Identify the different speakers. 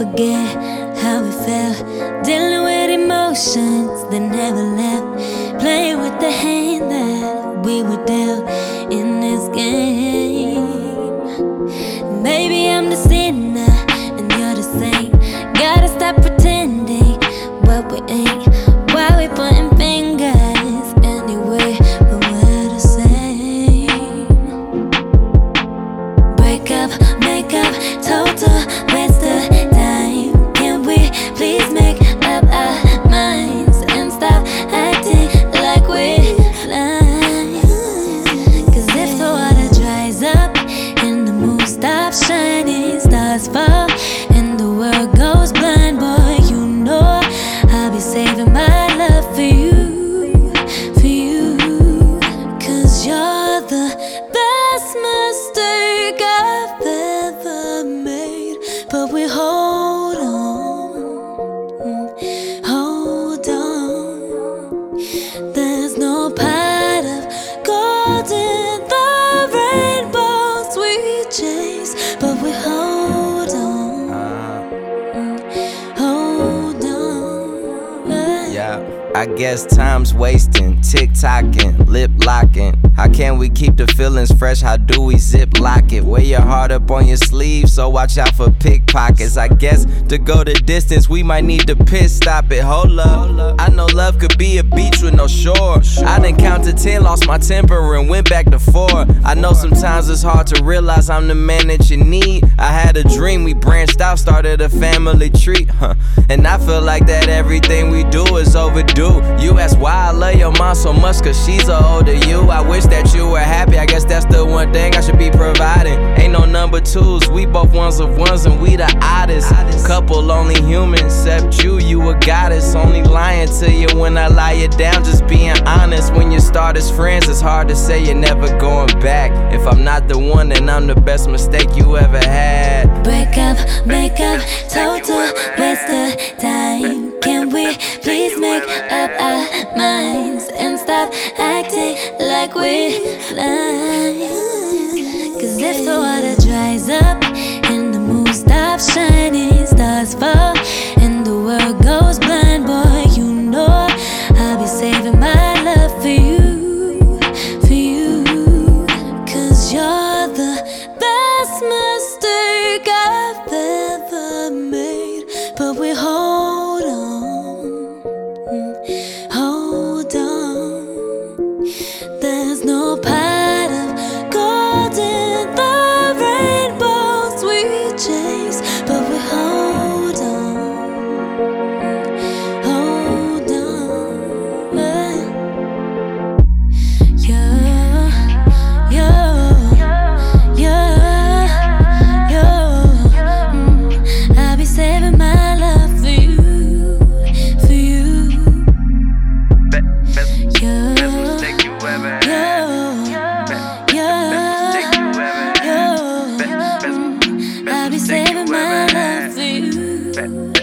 Speaker 1: forget how we felt. Dealing with emotions that never left. Playing with the hand that we were dealt in this game. Maybe I'm the sinner we hold
Speaker 2: I guess time's wasting, tick tocking, lip locking. How can we keep the feelings fresh? How do we zip lock it? Wear your heart up on your sleeve, so watch out for pickpockets. I guess to go the distance, we might need to pit stop it. Hold up, I know love could be a beach with no shore. I done counted 10, lost my temper, and went back to four. I know sometimes it's hard to realize I'm the man that you need. I had a dream, we branched out, started a family tree, huh? And I feel like that everything we do is overdue. You ask why I love your mom so much, cause she's a older you. I wish that you were happy, I guess that's the one thing I should be providing. Ain't no number twos, we both ones of ones, and we the oddest. Couple only human, except you, you a goddess. Only lying to you when I lie you down, just being honest. When you start as friends, it's hard to say you're never going back. If I'm not the one, then I'm the best mistake you ever had.
Speaker 1: Like we're blind? Cause if the water dries up and the moon stops shining, stars fall, and the world goes blind, boy, you know I'll be saving my love for you, for you. Cause you're the best mistake I've ever made. But we hold on, hold no pot yeah,